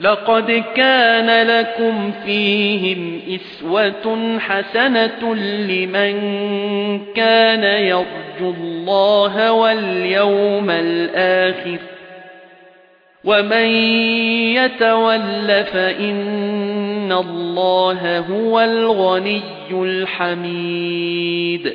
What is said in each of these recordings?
لقد كان لكم فيهم إسوة حسنة لمن كان يرجو الله واليوم الآخر ومن يتول فإن الله هو الغني الحميد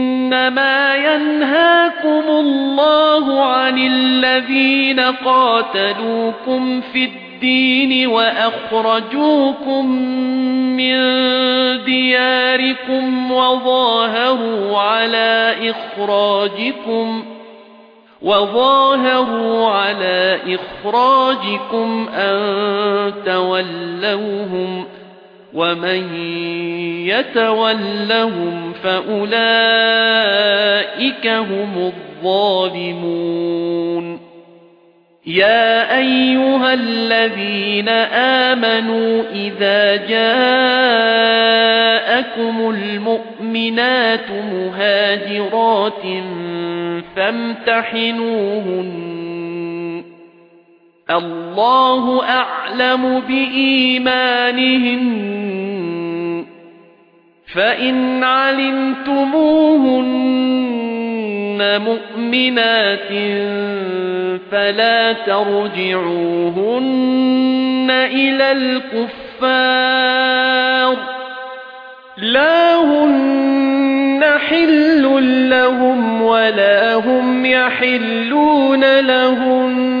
إنما ينهاكم الله عن الذين قاتلوكم في الدين وأخرجوكم من دياركم وظاهروا على إخراجكم وظاهروا على إخراجكم أن تولوهم ومن يتولهم فأولئك هم الظالمون يا أيها الذين آمنوا إذا جاءكم المؤمنات مهاجرات فامتحنوهن الله أعلم بإيمانهن فإن علمتموهن مؤمنات فلا ترجعوهن إلى الكفار. لا هن حل لهم ولا هم يحلون لهم.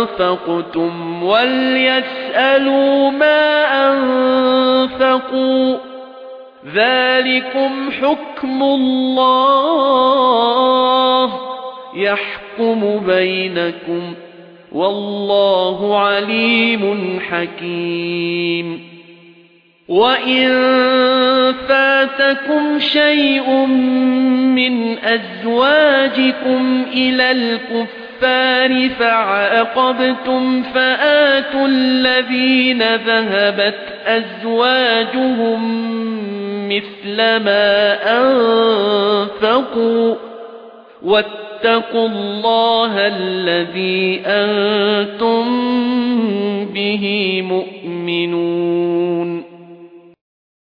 أنفقتم وليسألوا ما أنفقوا ذلكم حكم الله يحكم بينكم والله عليم حكيم وَإِن فَاتَكُمْ شَيْءٌ مِنْ أَزْوَاجِكُمْ إِلَى الْكُفَّارِ فَعَاقَبْتُمْ فَآتُوا الَّذِينَ ذَهَبَتْ أَزْوَاجُهُمْ مِثْلَ مَا أَنفَقُوا وَاتَّقُوا اللَّهَ الَّذِي أَنْتُمْ بِهِ مُؤْمِنُونَ